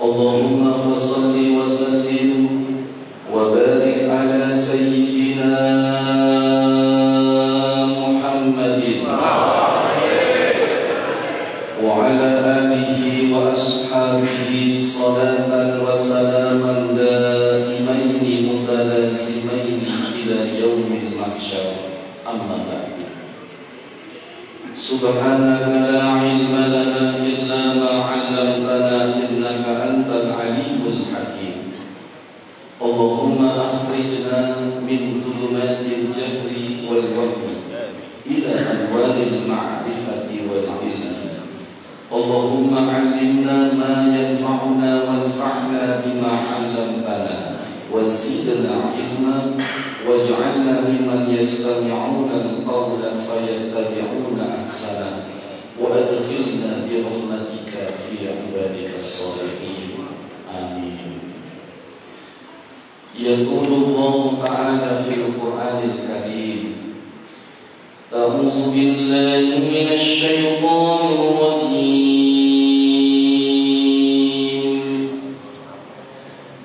Allahumma fassalli wa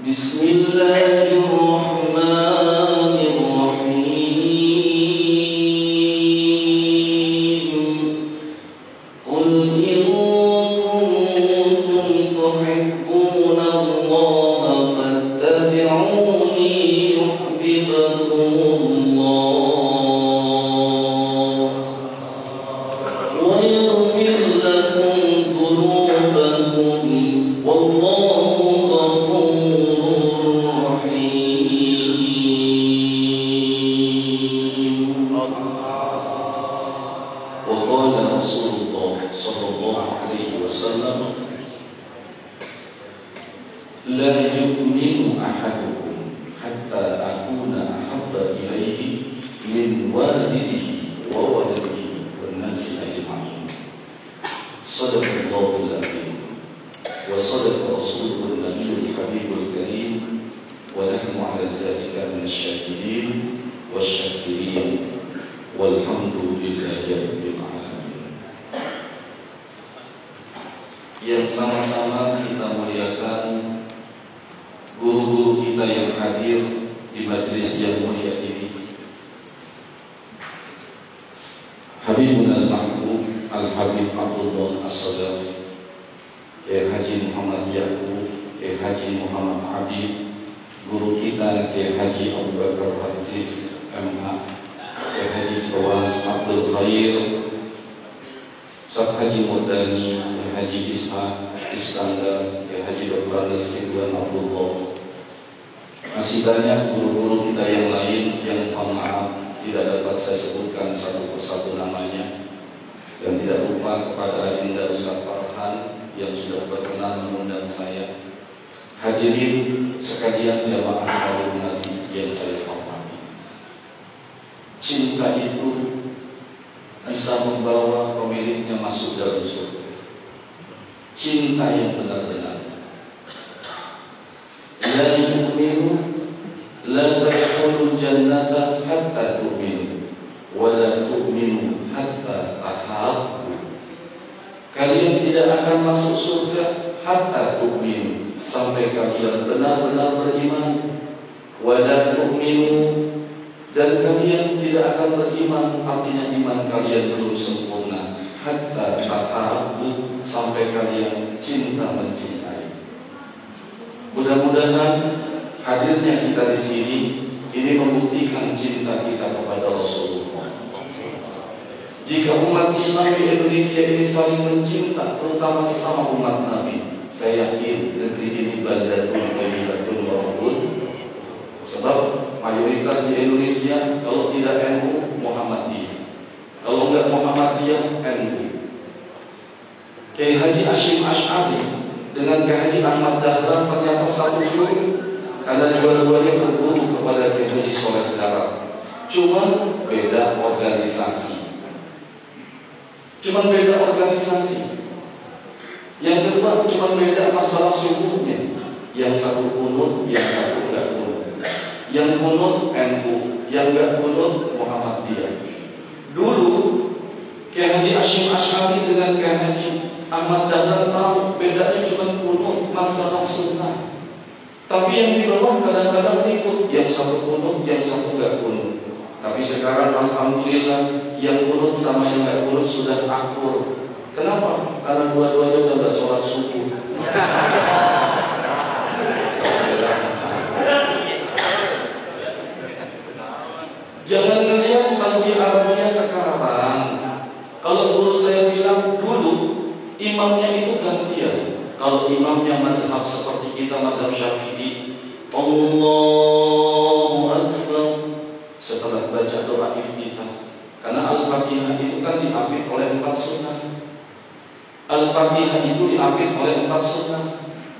بسم الله di majlis yang mulia ini. Habibun al-Mahmud al-Habib Abdullah As-Sadaf Kaya Haji Muhammad Yaqub, Kaya Haji Muhammad Abi Guru kita Kaya Haji Abu Bakar Hadis M.H. Kaya Haji Tawaz Abdul Khair Syekh Haji Murdani Kaya Haji Ishaq Iskandar Kaya Haji Dr. Anas Masih banyak guru-guru kita yang lain yang mohon maaf tidak dapat saya sebutkan satu persatu namanya dan tidak lupa kepada Adinda Ustaz Farhan yang sudah berkenan mengundang saya. Hadirin sekalian jamaah kaum Nabi yang saya hormati. Cinta itu bisa membawa pemiliknya masuk dalam surga. Cinta yang dan kalian tidak akan beriman artinya iman kalian belum sempurna. Hatta tatabu sampai kalian cinta mencintai. Mudah-mudahan hadirnya kita di sini ini membuktikan cinta kita kepada Rasulullah. Jika umat Islam di Indonesia ini saling mencinta terutama sesama umat Nabi saya yakin negeri ini thayyibatun warahun sebab mayoritas di Indonesia kalau tidak NU Muhammadiyah kalau enggak Muhammadiyah NU Kiai Haji Ashim Ash'ari dengan Kiai Haji Ahmad Dahlan ternyata satu guru karena dua-duanya berguru kepada Kiai Haji Soleh Darab cuma beda organisasi. Cuma beda organisasi. Yang kedua cuma beda masalah subuhnya. Yang satu kunut yang satu yang kunut NU, yang enggak kunut Muhammadiyah. Dulu Kiai Haji Ashim Ash'ari dengan Kiai Haji Ahmad Dahlan tahu bedanya cuma kunut masalah sunnah. Tapi yang di bawah kadang-kadang ikut yang satu kunut, yang satu enggak kunut. Tapi sekarang Alhamdulillah yang kunut sama yang enggak kunut sudah akur. Kenapa? Karena dua-duanya udah enggak sholat subuh. Jangan melihat Saudi Arabia sekarang. Kalau guru saya bilang dulu imamnya itu gantian. Kalau imamnya mazhab seperti kita mazhab Syafi'i, Allahu Akbar setelah baca doa iftitah. Karena Al-Fatihah itu kan diambil oleh empat sunnah. Al-Fatihah itu diambil oleh empat sunnah.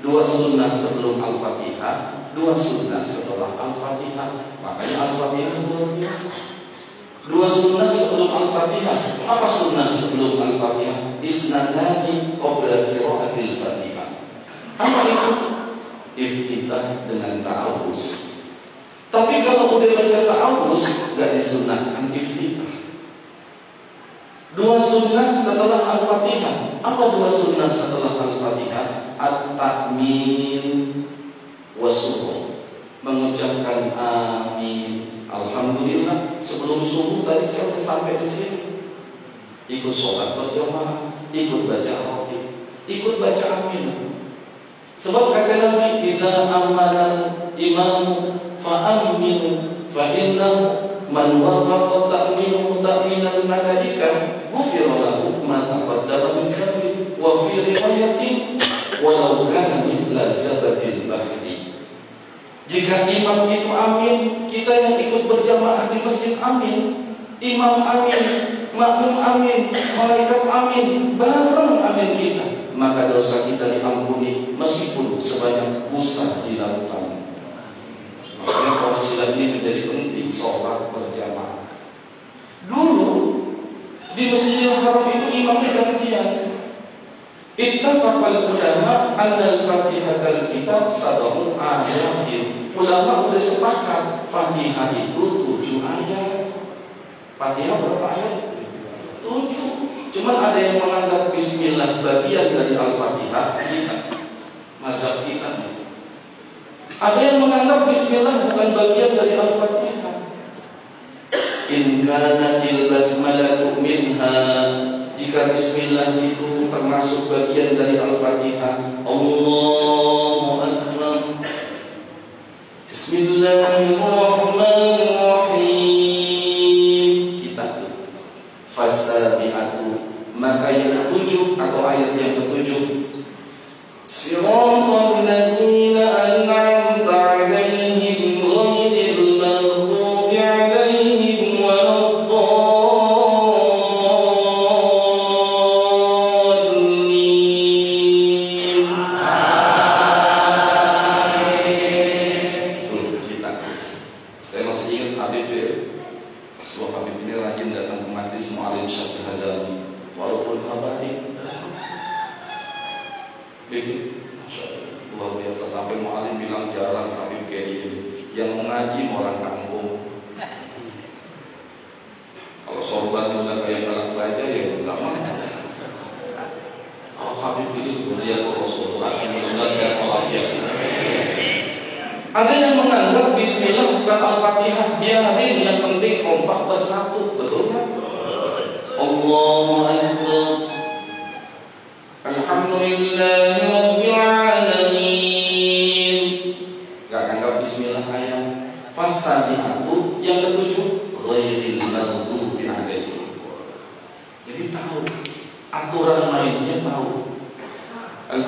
Dua sunnah sebelum Al-Fatihah, dua sunnah setelah Al-Fatihah. Makanya Al-Fatihah luar biasa. Dua sunnah sebelum Al-Fatihah. Apa sunnah sebelum Al-Fatihah? Isnadani qabla qiraatil Fatihah. Apa itu? Iftitah dengan ta'awuz. Tapi kalau udah baca ta'awuz, gak disunnahkan iftitah. Dua sunnah setelah Al-Fatihah. Apa dua sunnah setelah Al-Fatihah? At-Takmin wasubuh. Mengucapkan amin. Alhamdulillah sebelum subuh tadi saya sudah sampai di sini. Ikut sholat berjamaah, ikut baca al ikut baca amin. Sebab kata Nabi, "Idza amana imam fa aminu fa innahu man wafaqa ta'minu ta'minal malaikah ghufira lahu ma taqaddama min dhanbi wa walau kana mithla bahri." Jika imam itu amin, kita yang ikut berjamaah di masjid amin, imam amin, makmum amin, malaikat amin, bareng amin kita, maka dosa kita diampuni meskipun sebanyak busa di lautan. Makanya persilan ini menjadi penting sholat berjamaah. Dulu di Masjidil Haram itu imamnya gantian. Ittafaqal ulama anna al-Fatihah al-Kitab sadahu ayatin. Ulama sudah sepakat Fatihah itu tujuh ayat. Fatihah berapa ayat? Tujuh. Cuman ada yang menganggap Bismillah bagian dari Al-Fatihah kita, mazhab kita. Ada yang menganggap Bismillah bukan bagian dari Al-Fatihah. In kanatil basmalatu minha jika Bismillah itu termasuk bagian dari Al-Fatihah Allahu Akbar Bismillahirrahmanirrahim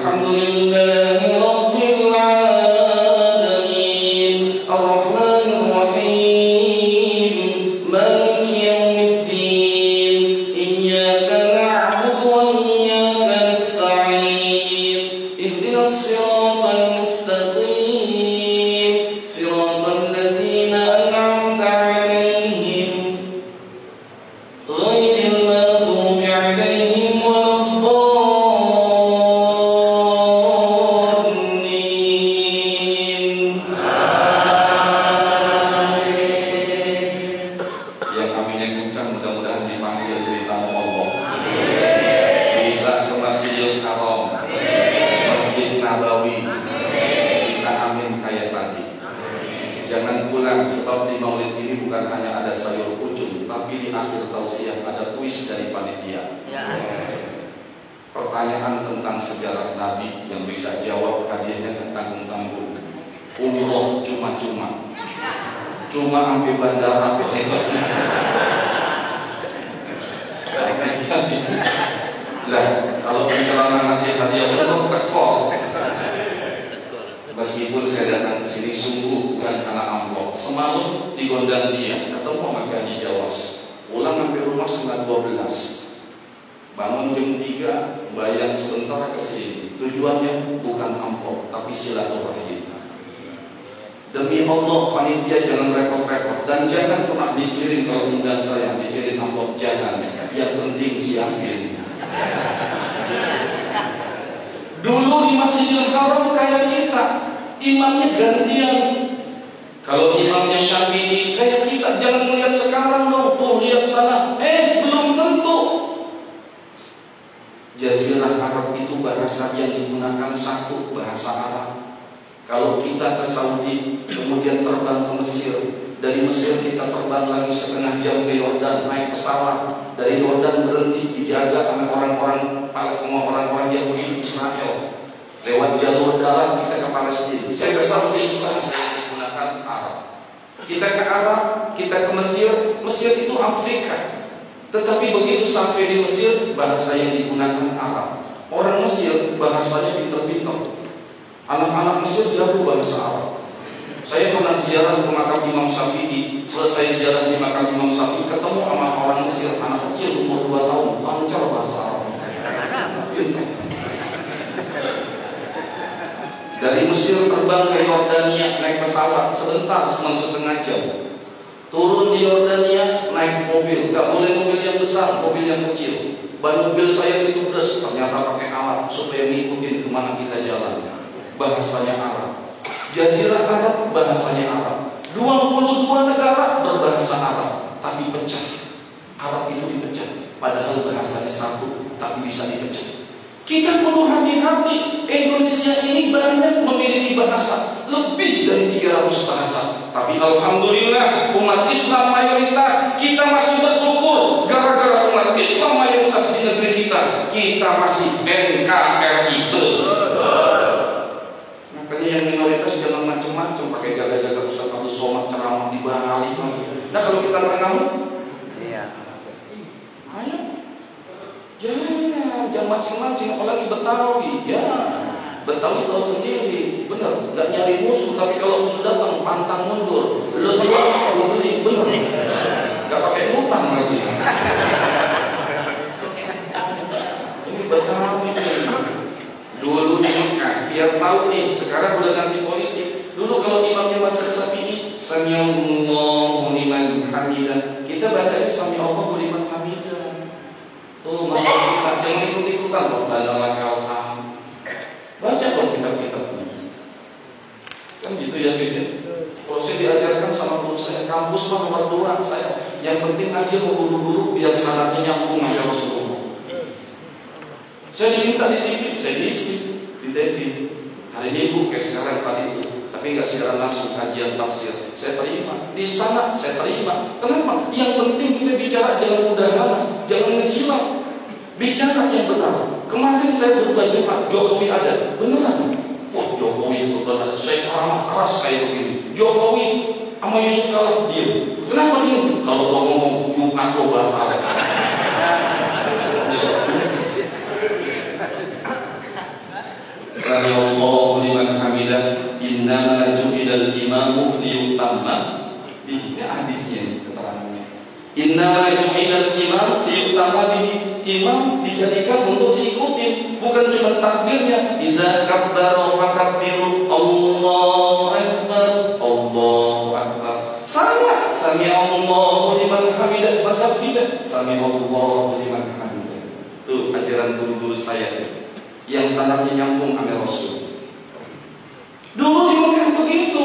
Alhamdulillah Umroh cuma-cuma Cuma sampai bandara Lah, kalau pencelana ngasih hadiah untuk tekor Meskipun saya datang ke sini sungguh bukan karena amplop. Semalam di Gondang dia ketemu sama Gaji Jawas. Pulang sampai rumah setengah 12. Bangun jam 3, bayang sebentar ke sini. Tujuannya bukan amplop, tapi silaturahim. Demi Allah, panitia jangan repot-repot dan jangan pernah dikirim kalau undang saya dikirim amplop jangan. Yang penting siapin. Dulu di Masjidil Haram kayak kita, imamnya gantian. Kalau imamnya Syafi'i kayak kita, jangan melihat sekarang dong, tuh lihat sana. Eh, belum tentu. Jazirah Arab itu bahasa yang digunakan satu bahasa Arab. Kalau kita ke Saudi, kemudian terbang ke Mesir, dari Mesir kita terbang lagi setengah jam ke Yordan naik pesawat. Dari Yordan berhenti dijaga oleh orang-orang sama orang-orang Yahudi Israel. Lewat jalur darat kita ke Palestina. Saya ke Saudi Islam saya digunakan Arab. Kita ke Arab, kita ke Mesir. Mesir itu Afrika. Tetapi begitu sampai di Mesir, bahasa yang digunakan Arab. Orang Mesir bahasanya pinter-pinter. Anak-anak Mesir jago bahasa Arab. Saya pernah ziarah ke makam Imam Syafi'i. Selesai ziarah di makam Imam Syafi'i, ketemu sama orang Mesir, anak kecil umur 2 tahun, lancar bahasa Arab. Dari Mesir terbang ke Yordania naik pesawat sebentar cuma setengah jam. Turun di Yordania naik mobil, gak boleh mobil yang besar, mobil yang kecil. Ban mobil saya itu plus, ternyata pakai alat supaya ngikutin ke mana kita jalan. Bahasanya Arab. Jazirah Arab bahasanya Arab. 22 negara berbahasa Arab, tapi pecah. Arab itu dipecah, padahal bahasanya satu, tapi bisa dipecah. Kita perlu hati-hati. Indonesia ini banyak memiliki bahasa, lebih dari 300 bahasa. Tapi alhamdulillah umat Islam mayoritas kita masih bersyukur gara-gara umat Islam mayoritas di negeri kita, kita masih NKRI. Makanya yang minoritas jangan macam-macam pakai jaga-jaga Ustaz Abdul Somad ceramah di Bali. Nah kalau kita pernah Iya. Ayo. Jangan, jangan mancing-mancing apalagi Betawi. Ya. Betawi tahu sendiri, benar. Gak nyari musuh, tapi kalau musuh datang pantang mundur. Lo jual, lo beli, benar. Gak pakai utang lagi. Ini Betawi nih. Dulu biar tahu nih. Sekarang udah ganti politik. Dulu kalau imamnya Syafi'i, Samiallahu liman hamidah. Kita bacanya Samiallahu liman hamidah. Tuh masa kita jangan ikut ikutan Bala lakal. Baca dong kitab-kitabnya. Kan gitu ya beda. Kalau saya diajarkan sama guru saya kampus mah nomor dua saya. Yang penting aja mau guru-guru biar syaratnya nyambung sama Rasulullah. Saya diminta di TV, saya diisi di TV. Hari Minggu kayak sekarang tadi itu. Tapi nggak siaran langsung kajian tafsir. Saya terima di istana, saya terima. Kenapa? Yang penting kita bicara jangan mudahana, jangan ngejilat. Bicara yang benar. Kemarin saya berubah Jumat, Jokowi ada, beneran. Wah Jokowi itu benar, saya ceramah keras kayak begini. Jokowi sama Yusuf Kala dia. Kenapa dia? Kalau lo ngomong Jumat lo bakal. Samiallahu liman hamidah Innama juhidal imamu liyutamma Ini hadisnya keterangannya. Innama juhidal imam liyutamma bihi Imam dijadikan untuk diikuti Bukan cuma takbirnya. Iza kabbara fakabbiru Allahu Akbar. Allahu Akbar. Sama Samiallahu liman hamidah. Masa tidak? Samiallahu liman hamidah. Itu ajaran guru-guru saya. Yang sangatnya nyambung sama Rasul. Dulu di Mekah begitu.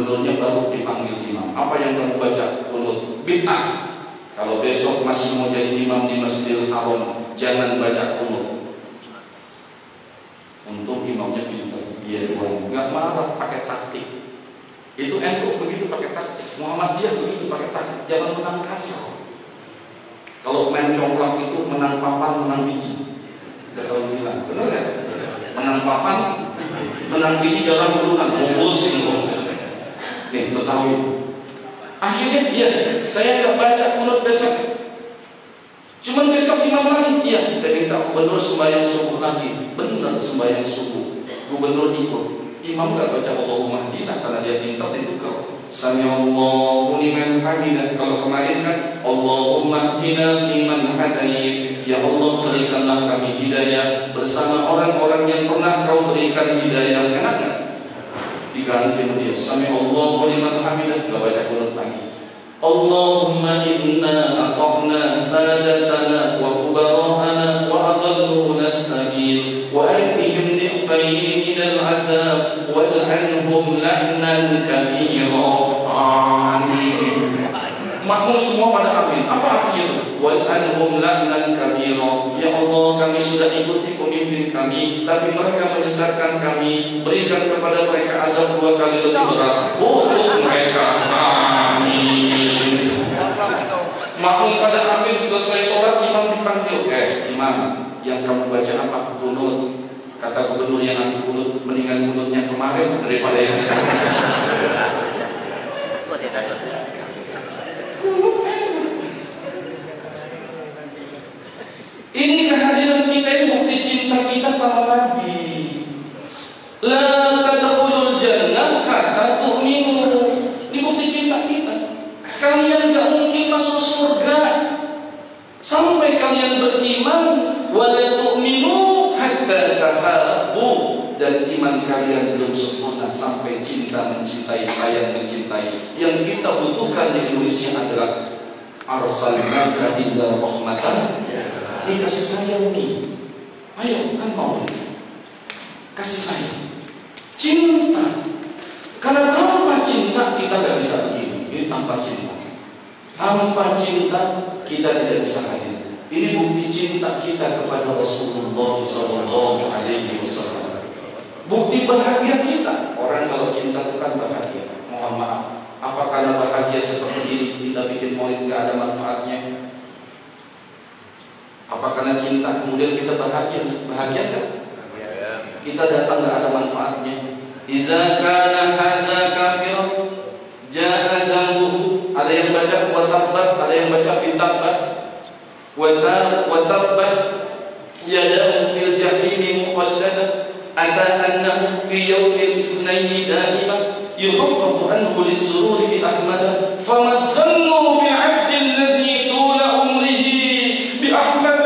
gubernurnya baru dipanggil imam. Apa yang kamu baca? Kunut bid'ah. Kalau besok masih mau jadi imam di Masjidil Haram jangan baca kunut untuk imamnya pintar dia doang. Nggak marah pakai taktik. Itu NU begitu pakai taktik. Muhammadiyah begitu pakai taktik. Jangan menang kasar. Kalau main congklak itu menang papan menang biji. Gak tahu bilang, benar ya? Menang papan, menang biji dalam urunan, mau pusing Nih, ketahui. Akhirnya dia, saya nggak baca kunut besok. Cuman besok imam lagi, iya. Saya minta gubernur sembahyang subuh lagi. Benar sembahyang subuh. Gubernur ikut. Imam nggak baca Allahumma hdina karena dia pintar ditukar. Sami Allahu liman hamidah. Kalau kemarin kan Allahumma hdina fi man hadayit. Ya Allah berikanlah kami hidayah bersama orang-orang yang pernah kau berikan hidayah. Enggak? Sama dia. Sami Allahu liman hamidah. Gak baca kunut lagi. Allahumma inna ata'na sadatana wa kubarahana wa adalluna as-sabil wa atihim ni'fayn min al-azab wal'anhum la'nan kathira. Amin. Makmum semua pada amin. Apa artinya itu? Wal'anhum la'nan kabira. Ya Allah, kami sudah ikuti kami, tapi mereka menyesatkan kami. Berikan kepada mereka azab dua kali lebih berat. Untuk mereka. Amin. Makmum pada amin selesai sholat, imam dipanggil. Eh, imam, yang kamu baca apa? Kunut. Kata gubernur yang nanti kunut, mendingan kunutnya kemarin daripada yang sekarang. Ini kehadiran kita ini bukti cinta kita sama Nabi. La tadkhulul jannah hatta tu'minu. Ini bukti cinta kita. Kalian gak mungkin masuk surga sampai kalian beriman wala tu'minu hatta tahabbu dan iman kalian belum sempurna sampai cinta mencintai sayang mencintai. Yang kita butuhkan di Indonesia adalah arsalnaka illa rahmatan ini kasih sayang nih. Ayo kan mau kasih sayang, cinta. Karena tanpa cinta kita gak bisa begini. Ini tanpa cinta. Tanpa cinta kita tidak bisa hadir. Ini bukti cinta kita kepada Rasulullah Sallallahu Alaihi Wasallam. Bukti bahagia kita. Orang kalau cinta itu kan bahagia. Mohon maaf. Apa karena bahagia seperti ini kita bikin maulid nggak ada manfaatnya? Apa karena cinta kemudian kita bahagia? Bahagia kan? Kita datang nggak ada manfaatnya. Iza kana haza kafir jaa. Ada yang baca watabbat, ada yang baca bitabbat. Wa tabbat yadahu fil jahimi mukhallada. Ata annahu fi yawmil itsnaini daima yukhaffafu anhu lis-sururi bi ahmada. Fama zannu bi 'abdin ladzi tula umrihi bi ahmada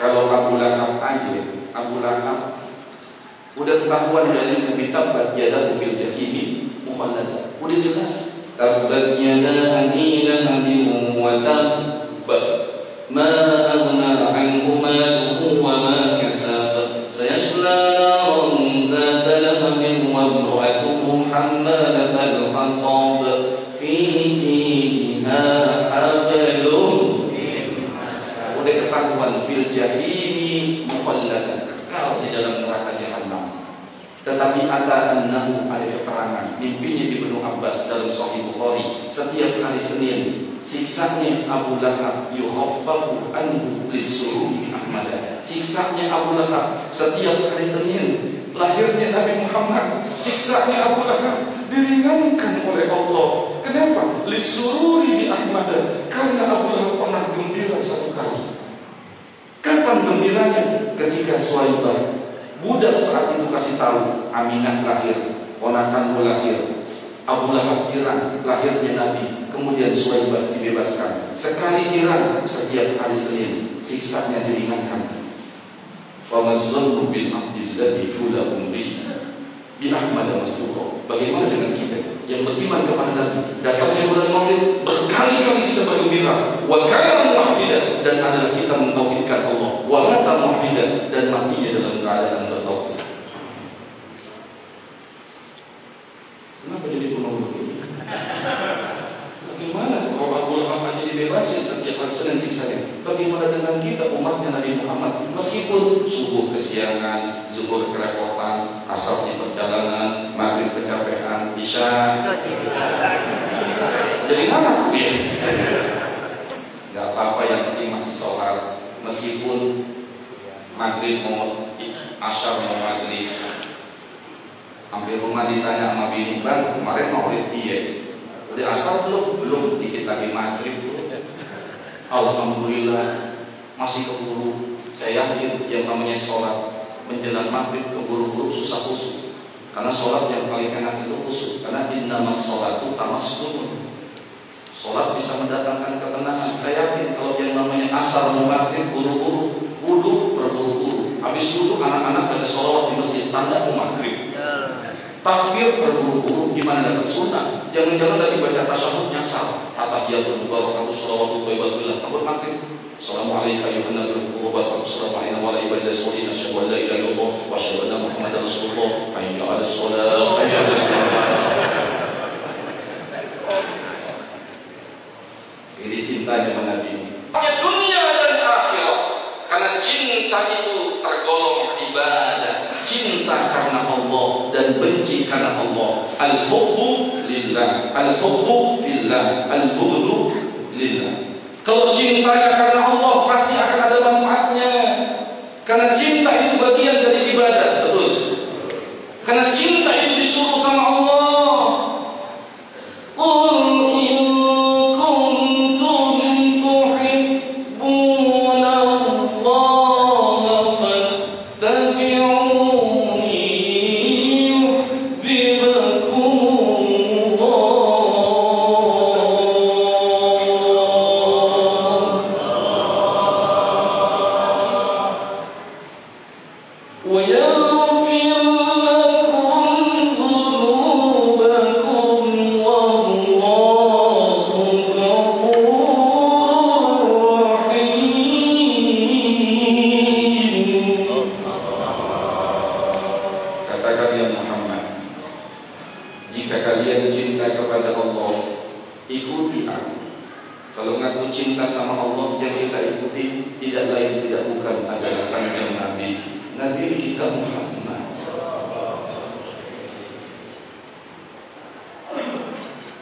Kalau ketahuan dari Nabi tabbat yadahu fil jahimi mukhallada. Udah jelas. Tabbat yada abi lahabin wa tabb. Ma aghna anhu maluhu wa ma kasab. Sayasla naran zata lahabin wa imra'atuhu hammalat al-hatab. Fi jidiha hablum Udah ketahuan fil jahimi mukhallada. Kekal di dalam neraka jahanam. Tetapi ada annahu ada keterangan. Mimpinya Ibnu Abbas dalam Sahih Bukhari. Setiap hari Senin siksanya Abu Lahab yukhaffafu anhu lisururi Ahmad. Siksanya Abu Lahab setiap hari Senin lahirnya Nabi Muhammad. Siksanya Abu Lahab diringankan oleh Allah. Kenapa? Lisururi Ahmad. Karena Abu Lahab pernah gembira satu kali. Kapan gembiranya? Ketika Suwaibah Budak saat itu kasih tahu Aminah lahir, ponakanmu lahir. Abu Lahab heran lahirnya Nabi, kemudian Suwaibah dibebaskan. Sekali heran setiap hari Senin, siksanya diringankan. Famazzallu bil abdil ladzi kula umri bi Ahmad. Bagaimana dengan kita yang beriman kepada Nabi? Datangnya bulan Maulid berkali-kali kita bergembira. Wa kana muwahhidan dan adalah kita mentauhidkan Allah. Wa mata muwahhidan dan matinya dalam keadaan bertauhid. Kenapa jadi penolong begini? Bagaimana kalau Abu Lahab aja dibebasin setiap hari Senin siksanya? Bagaimana dengan kita umatnya Nabi Muhammad? Meskipun subuh kesiangan, zuhur kerepotan, asar di perjalanan, maghrib kecapean, isya jadi ngaku ya. Gak apa-apa yang penting masih sholat Meskipun maghrib mau asar mau maghrib Hampir rumah ditanya sama bini Bang kemarin maulid iya Udah asal belum? Belum dikit lagi maghrib tuh Alhamdulillah Masih keburu Saya yakin yang namanya sholat Menjelang maghrib keburu-buru susah khusus Karena sholat yang paling enak itu khusus Karena innama sholatu tamas kunun Sholat bisa mendatangkan ketenangan. Saya yakin kalau yang namanya asar maghrib buru-buru, wudhu terburu-buru. Habis wudhu anak-anak pada sholat di masjid tanda maghrib. Takbir terburu-buru gimana dapat sunnah? Jangan-jangan lagi baca tasyahud nyasar. Atahiyatul mubarakatuh sholawatu thayyibatillah. Takbir maghrib. Assalamualaikum warahmatullahi wabarakatuh. Assalamualaikum warahmatullahi wabarakatuh. Asyhadu an la ilaha illallah wa asyhadu anna Muhammadar Rasulullah. Hayya 'alas shalah. Hayya falah. Ini cintanya Nabi ini. Dunia dan akhirat. Karena cinta itu tergolong ibadah. Cinta karena Allah benci karena Allah. Al-hubbu lillah. Al-hubbu fillah. Al-bughdu lillah. Kalau cintanya karena Allah pasti akan ada manfaatnya.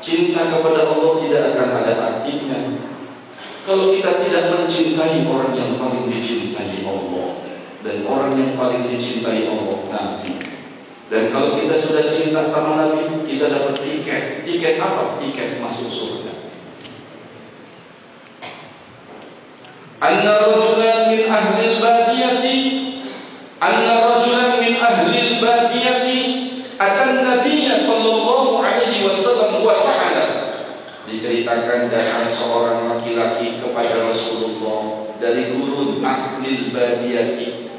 Cinta kepada Allah tidak akan ada artinya. Kalau kita tidak mencintai orang yang paling dicintai Allah Dan orang yang paling dicintai Allah Nabi. Dan kalau kita sudah cinta sama Nabi Kita dapat tiket. Tiket apa? Tiket masuk surga. Anna rajulan min ahli al-badiyati Anna rajulan min ahli al-badiyati Atan Nabiya sallallahu alaihi wasallam wa sa'ala Diceritakan datang seorang laki-laki kepada Rasulullah Dari gurun ahli al-badiyati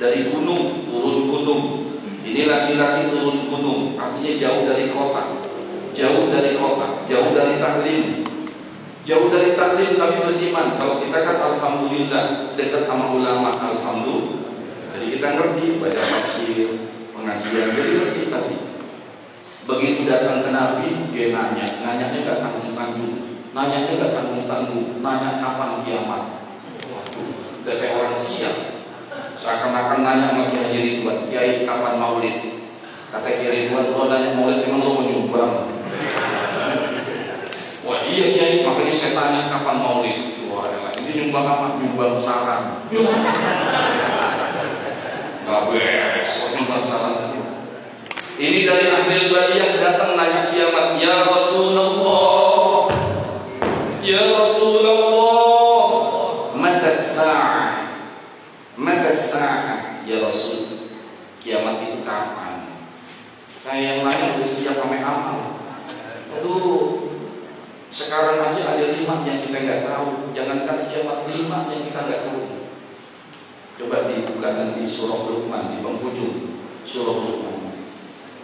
Dari gunung, turun gunung Ini laki-laki turun gunung, artinya jauh dari kota, jauh dari kota, jauh dari taklim, jauh dari taklim tapi beriman. Kalau kita kan alhamdulillah dekat sama ulama, alhamdulillah. Jadi kita ngerti baca tafsir, pengajian, jadi ngerti tadi. Begitu datang ke Nabi, dia nanya, nanyanya nggak tanggung-tanggung, nanyanya nggak tanggung-tanggung, nanya kapan kiamat. Udah kayak orang siap, Seakan-akan nanya sama Kiai Haji Ridwan, Kiai kapan maulid? Kata Kiai Ridwan, lo nanya maulid memang lo mau nyumbang. Wah iya Kiai, makanya saya tanya kapan maulid. Wah ini nyumbang apa? Nyumbang saran. Gak beres, nyumbang saran. Ini dari ahli yang datang nanya kiamat, ya Rasulullah, ya Rasulullah, mata sa'ah. Mata ya Rasul. Kiamat itu kapan? Kayak yang lain udah siap sampai amal Aduh. Sekarang aja ada lima yang kita nggak tahu. Jangankan kiamat lima yang kita nggak tahu. Coba dibuka nanti surah Luqman Di penghujung surah Luqman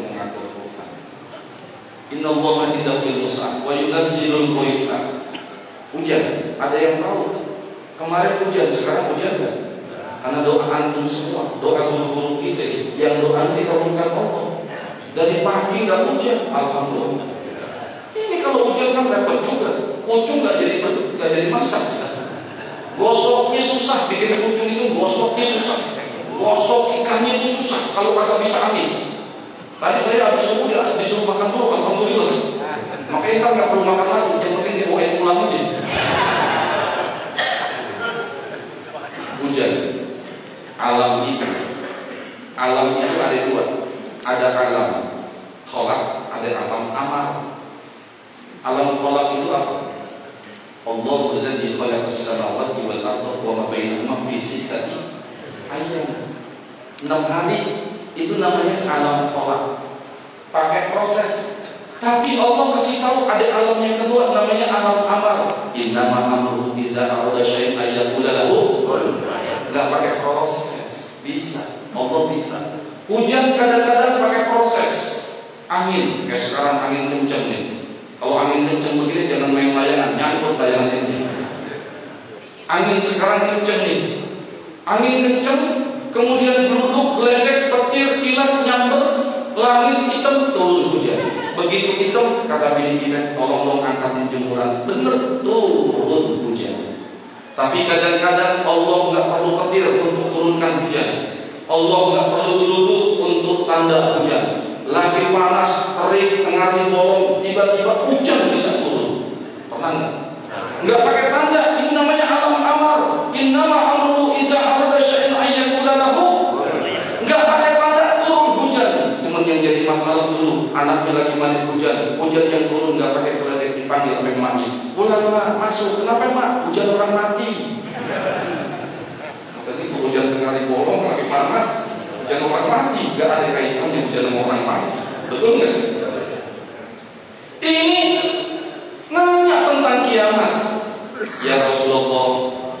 mengatur Tuhan Inna Allah indahu ilmu wa yunazzilul ghaitha hujan ada yang tahu Kemarin hujan, sekarang hujan kan? Karena doa antum semua, doa guru-guru kita yang doa dikabulkan Allah. Dari pagi nggak hujan, alhamdulillah. Ini kalau hujan kan dapat juga. Kucing nggak jadi nggak jadi masak. Gosoknya susah, bikin kucing itu gosoknya susah. Gosok ikannya itu susah kalau kagak bisa habis. Tadi saya habis subuh dia disuruh makan dulu, alhamdulillah. Makanya kita nggak perlu makan lagi, yang penting dibawain pulang aja. hujan alam itu alam itu ada dua ada alam kholak ada alam amal alam kholak itu apa Allah alladhi khalaqas samawati wal arda wa ma bainahuma fi sittati ayyam enam hari itu namanya alam kholak pakai proses tapi Allah kasih tahu ada alam yang kedua namanya alam amal. Innama amruhu iza arada syai'an ayyakula lahu Enggak pakai proses. Bisa. Allah bisa. Hujan kadang-kadang pakai proses. Angin, kayak sekarang angin kencang nih. Kalau angin kencang begini jangan main layangan, nyangkut layangan ini. Angin sekarang kencang nih. Angin kencang, kemudian beruduk, geledek, petir, kilat, nyamber, langit hitam turun hujan. Begitu itu kata bini kita tolong dong angkatin jemuran. Bener turun hujan. Tapi kadang-kadang Allah nggak perlu petir untuk turunkan hujan. Allah nggak perlu dulu untuk tanda hujan. Lagi panas, terik, tengah bolong, tiba-tiba hujan bisa turun. Pernah nggak? Nggak pakai tanda. Ini namanya alam amar. Innama amru idza arada syai'an ayyakuna lahu. Nggak pakai yang jadi masalah dulu anaknya lagi mandi hujan yang turun nggak pakai geledek dipanggil sampai emaknya. Pulang mak masuk. Kenapa mak? Hujan orang mati. Berarti hujan tengah hari bolong lagi panas hujan orang mati. Nggak ada kaitannya hujan orang mati. Betul nggak? Ini nanya tentang kiamat. Ya Rasulullah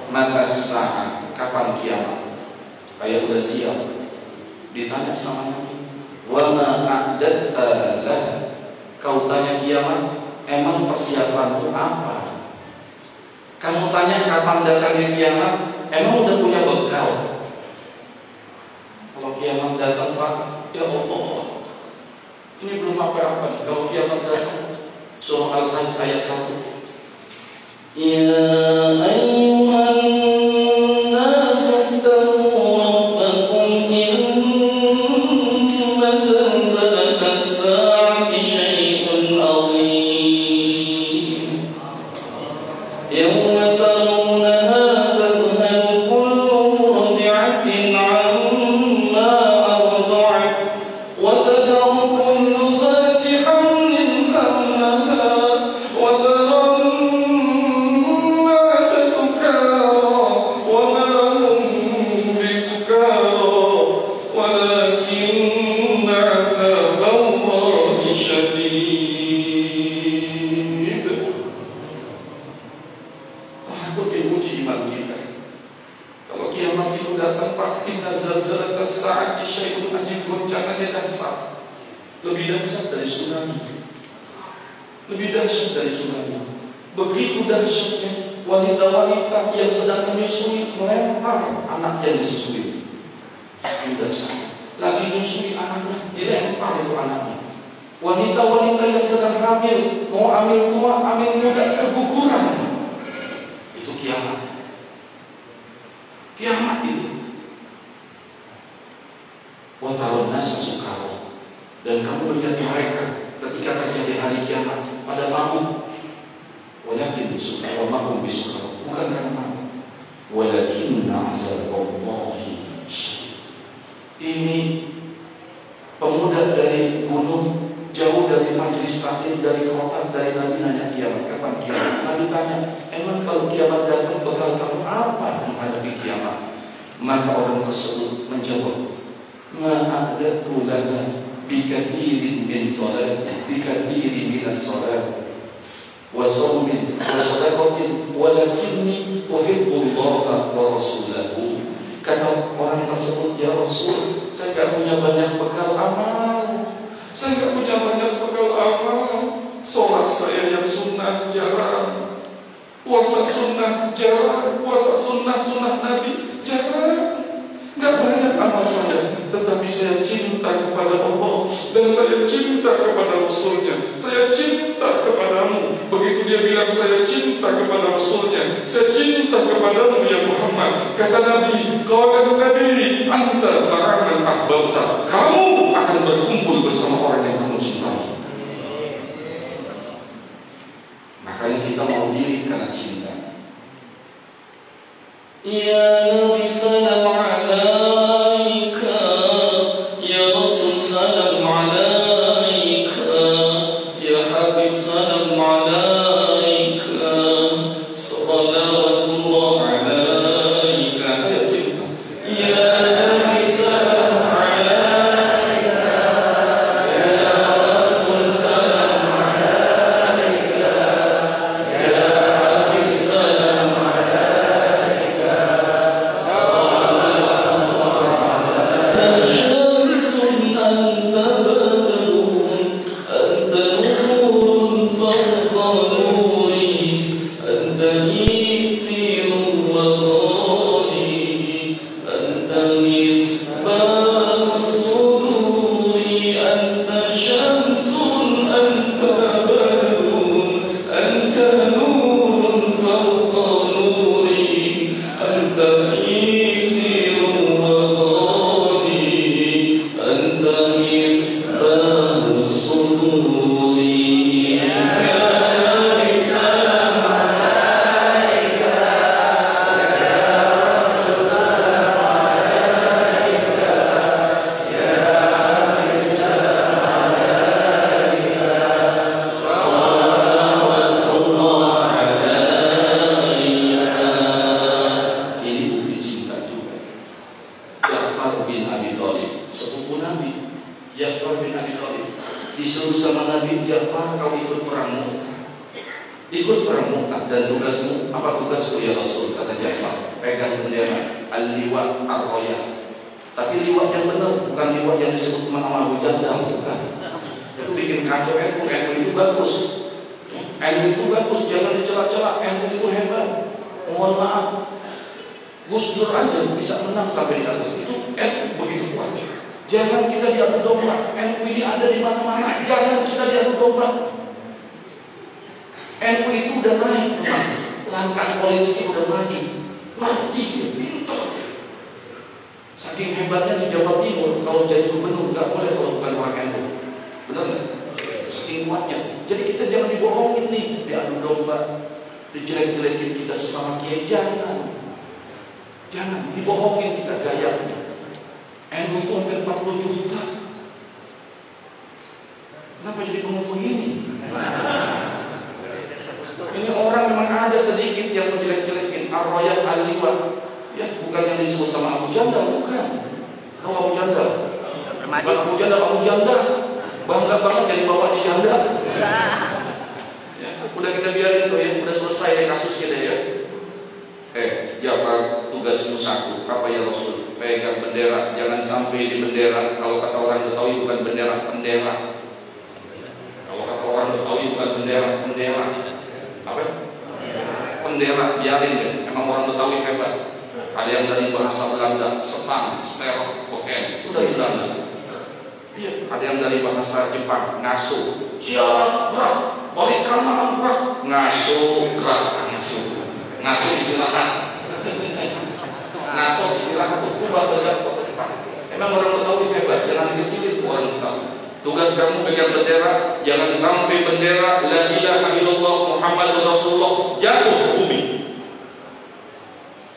mata sah. Kapan kiamat? Kayak udah siap. Ditanya sama Nabi. Wama a'datta lah Kau tanya kiamat Emang persiapanmu apa? Kamu tanya kapan datangnya kiamat Emang udah punya bekal? Kalau kiamat datang Pak Ya Allah Ini belum apa-apa. Kalau kiamat datang Surah Al-Hajj ayat 1 Ya Begitu dahsyatnya wanita-wanita yang sedang menyusui melempar anak yang disusui. Lebih dahsyat. Lagi menyusui anaknya, dilempar itu anaknya. Wanita-wanita yang sedang hamil, mau ambil tua, ambil muda, keguguran. Itu kiamat. Kiamat itu. Watarun nasa sukaro. Dan kamu melihat mereka ketika terjadi hari kiamat pada mabuk. Walakin mahum bisukaro. Bukan karena mabuk. Walakin azab Allahi Ini pemuda dari gunung jauh dari majelis taklim dari kota dari Nabi nanya kiamat. Kapan kiamat? Nabi tanya emang kalau kiamat datang bekal kamu apa menghadapi kiamat? Maka orang tersebut menjawab ma'adatu lana bikathirin min salat bikathirin min as-salat sadaqatin walakinni uhibbu Allah wa rasulahu kata orang tersebut ya Rasul saya tidak punya banyak bekal amal. Saya tidak punya banyak bekal amal. Sholat saya yang sunnah jarang. Puasa sunnah jarang. Puasa sunnah sunnah Nabi jarang. Gak banyak amal saya. Tetapi saya cinta kepada Allah Dan saya cinta kepada Rasulnya Bilang saya cinta kepada Rasulnya Saya cinta kepadamu ya Muhammad. Kata Nabi Qala Nabi Anta ta'aman ahbabta Kamu akan berkumpul bersama orang yang Jangan kita diadu domba. NU ini ada di mana-mana. Jangan kita diadu domba. NU itu udah naik. Langkah politiknya udah maju. Ngerti dia, pintar. Saking hebatnya di Jawa Timur, kalau jadi gubernur nggak boleh kalau bukan orang NU. Benar nggak? Saking kuatnya. Jadi kita jangan dibohongin nih, diadu domba, dijelek-jelekin kita sesama kiai jangan. Jangan dibohongin kita gayanya. NU itu hampir 40 juta. Kenapa jadi ngomong begini? Ini orang memang ada sedikit yang menjelek-jelekin Ar-Royal Al-Liwa. Ya, bukan yang disebut sama Abu Jandal, bukan. Tahu Abu Jandal? Bukan Abu Jandal, Abu Janda. Bangga banget jadi bapaknya Janda. Ya, udah kita biarin tuh ya, udah selesai deh kasusnya deh ya. Eh, Jafar tugasmu satu Apa ya Rasul? Pegang bendera. Jangan sampai di bendera. Kalau kata orang Betawi bukan bendera, bendera Kalau kata orang Betawi bukan bendera, bendera Apa? pendera biarin deh Emang orang Betawi hebat. Ada yang dari bahasa Belanda Sepang, Sterok, Boken udah dari Belanda. Iya, ada yang dari bahasa Jepang, Ngasuh jiarah, balik kanan, ngasuh, gerak, ngasuh ngaso istirahat, ngaso istirahat itu bahasa bahasa Jepang. Emang orang Betawi hebat, jangan dikecilin orang Betawi. Tugas kamu pegang bendera, jangan sampai bendera la ilaha illallah Muhammad Rasulullah jatuh bumi.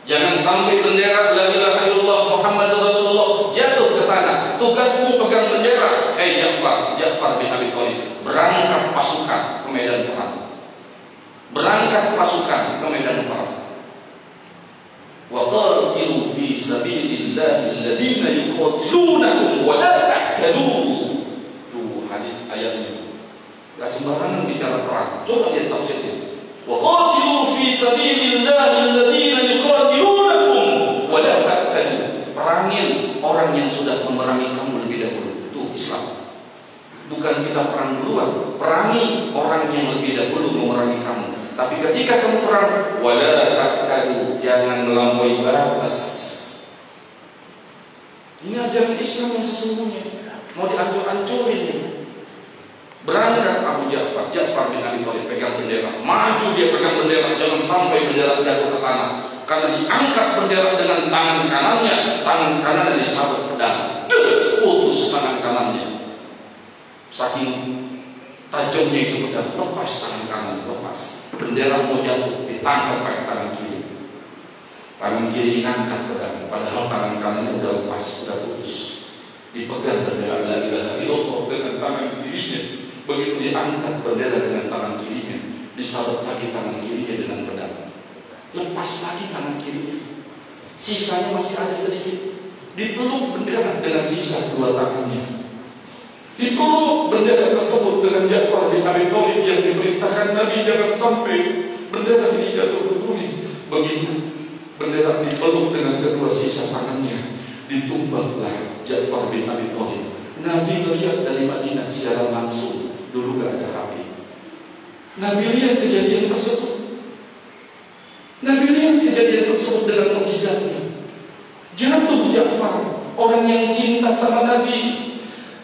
Jangan sampai bendera la ilaha illallah Muhammad Rasulullah jatuh ke tanah. Tugasmu pegang bendera. Eh Ja'far, Ja'far bin Abi Thalib berangkat pasukan ke medan perang. Berangkat pasukan ke medan perang. Wa qatilu fi sabilillahi alladziina yuqatilunakum wa la ta'tadu. Tuh hadis ayat ini. Gak sembarangan bicara perang. Coba lihat tafsirnya. Wa qatilu fi sabilillahi alladziina yuqatilunakum wa la. Perangin orang yang sudah memerangi kamu lebih dahulu. Itu Islam. Bukan kita perang duluan, perangi orang yang lebih dahulu memerangi kamu. Tapi ketika kamu perang, wala ta'tadu, jangan melampaui batas. Ini ajaran Islam yang sesungguhnya mau diancur-ancurin. Berangkat Abu Ja'far, Ja'far bin Abi Thalib pegang bendera, maju dia pegang bendera, jangan sampai bendera jatuh ke tanah. Karena diangkat bendera dengan tangan kanannya, tangan kanan disabet pedang, dus putus tangan kanannya. Saking tajamnya itu pedang, lepas tangan kanan, lepas. Bendera mau jatuh, ditangkap pakai tangan kiri. Tangan kiri ngangkat pedang, padahal tangan kanannya udah lepas, udah putus. Dipegang bendera la ilaha illallah dengan tangan kirinya. Begitu diangkat bendera dengan tangan kirinya, disabet lagi tangan kirinya dengan pedang. Lepas lagi tangan kirinya. Sisanya masih ada sedikit. Dipeluk bendera dengan sisa dua tangannya. Dipeluk bendera tersebut dengan Ja'far bin Abi Thalib yang diperintahkan Nabi jangan sampai bendera ini jatuh ke bumi. Begitu bendera dipeluk dengan kedua sisa tangannya, ditumbanglah Ja'far bin Abi Thalib. Nabi melihat dari Madinah secara langsung, dulu gak ada HP. Nabi lihat kejadian tersebut. Nabi lihat kejadian tersebut dengan mukjizatnya. Jatuh Ja'far, orang yang cinta sama Nabi,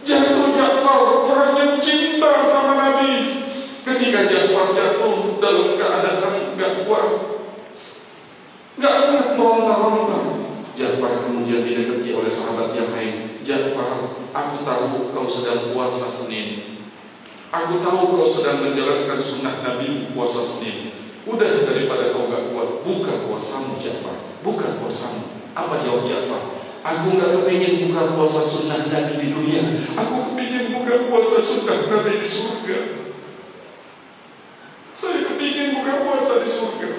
Jatuh Ja'far orang yang cinta sama Nabi. Ketika Ja'far jatuh dalam keadaan gak kuat. Gak kuat meronta-ronta. Ja'far kemudian didekati oleh sahabat yang lain. Ja'far, aku tahu kau sedang puasa Senin. Aku tahu kau sedang menjalankan sunnah Nabi puasa Senin. Udah daripada kau gak kuat Buka puasamu Ja'far. Buka puasamu. Apa jawab Ja'far Aku nggak kepingin buka puasa sunnah Nabi di dunia. Aku kepingin buka puasa sunnah Nabi di surga. Saya kepingin buka puasa di surga.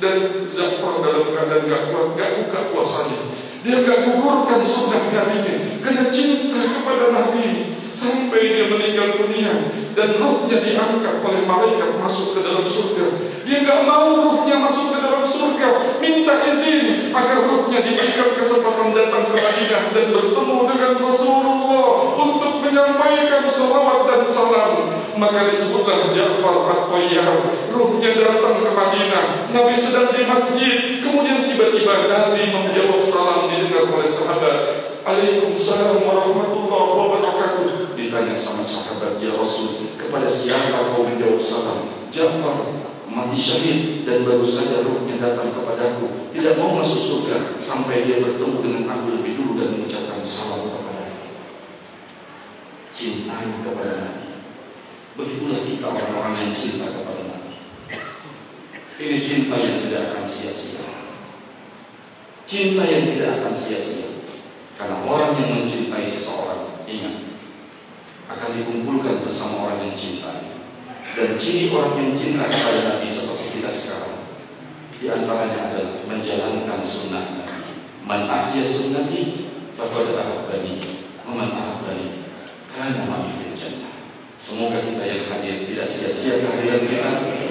Dan Zafar dalam keadaan gak kuat, gak buka puasanya. Dia gak gugurkan sunnah Nabi Karena cinta kepada Nabi Sampai dia meninggal dunia Dan ruhnya diangkat oleh malaikat masuk ke dalam surga. Dia gak mau ruhnya masuk ke dalam surga. Minta izin agar ruhnya diberikan kesempatan datang ke Madinah Dan bertemu dengan Rasulullah Untuk menyampaikan salawat dan salam. Maka disebutlah Ja'far at-Tayyar. Ruhnya datang ke Madinah. Nabi sedang di masjid. Kemudian tiba-tiba Nabi menjawab salam didengar oleh sahabat. Waalaikumsalam warahmatullahi wabarakatuh Ditanya sama sahabat Ya Rasul. Kepada siapa kau menjawab salam Ja'far mati syahid Dan baru saja ruhnya datang kepadaku. Tidak mau masuk surga Sampai dia bertemu dengan aku lebih dulu Dan mengucapkan salam kepada Cintanya kepada Nabi. Begitulah kita orang-orang yang cinta kepada Nabi. Ini cinta yang tidak akan sia-sia. Cinta yang tidak akan sia-sia. Karena orang yang mencintai seseorang Ingat Akan dikumpulkan bersama orang yang cintai Dan ciri orang yang cinta kepada Nabi Seperti kita sekarang Di antaranya adalah Menjalankan sunnah Nabi. Man ahya sunnati Fakad ahabbani Man ahabbani Kana ma'i fil Semoga kita yang hadir Tidak sia-sia kehadiran kita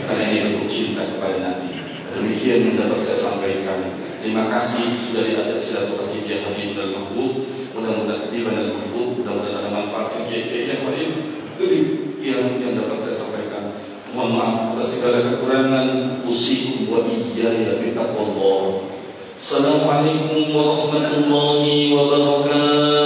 Karena ini bentuk cinta kepada Nabi. Demikian yang dapat saya sampaikan. Terima kasih sudah diajak silaturahmi dia Habib dan Mahbub. Mudah-mudahan tiba dan Mahbub, mudah-mudahan ada manfaat yang yang baik. Itu yang yang dapat saya sampaikan. Mohon maaf atas segala kekurangan. Usikum wa iyaya bitaqwallah. Assalamualaikum warahmatullahi wabarakatuh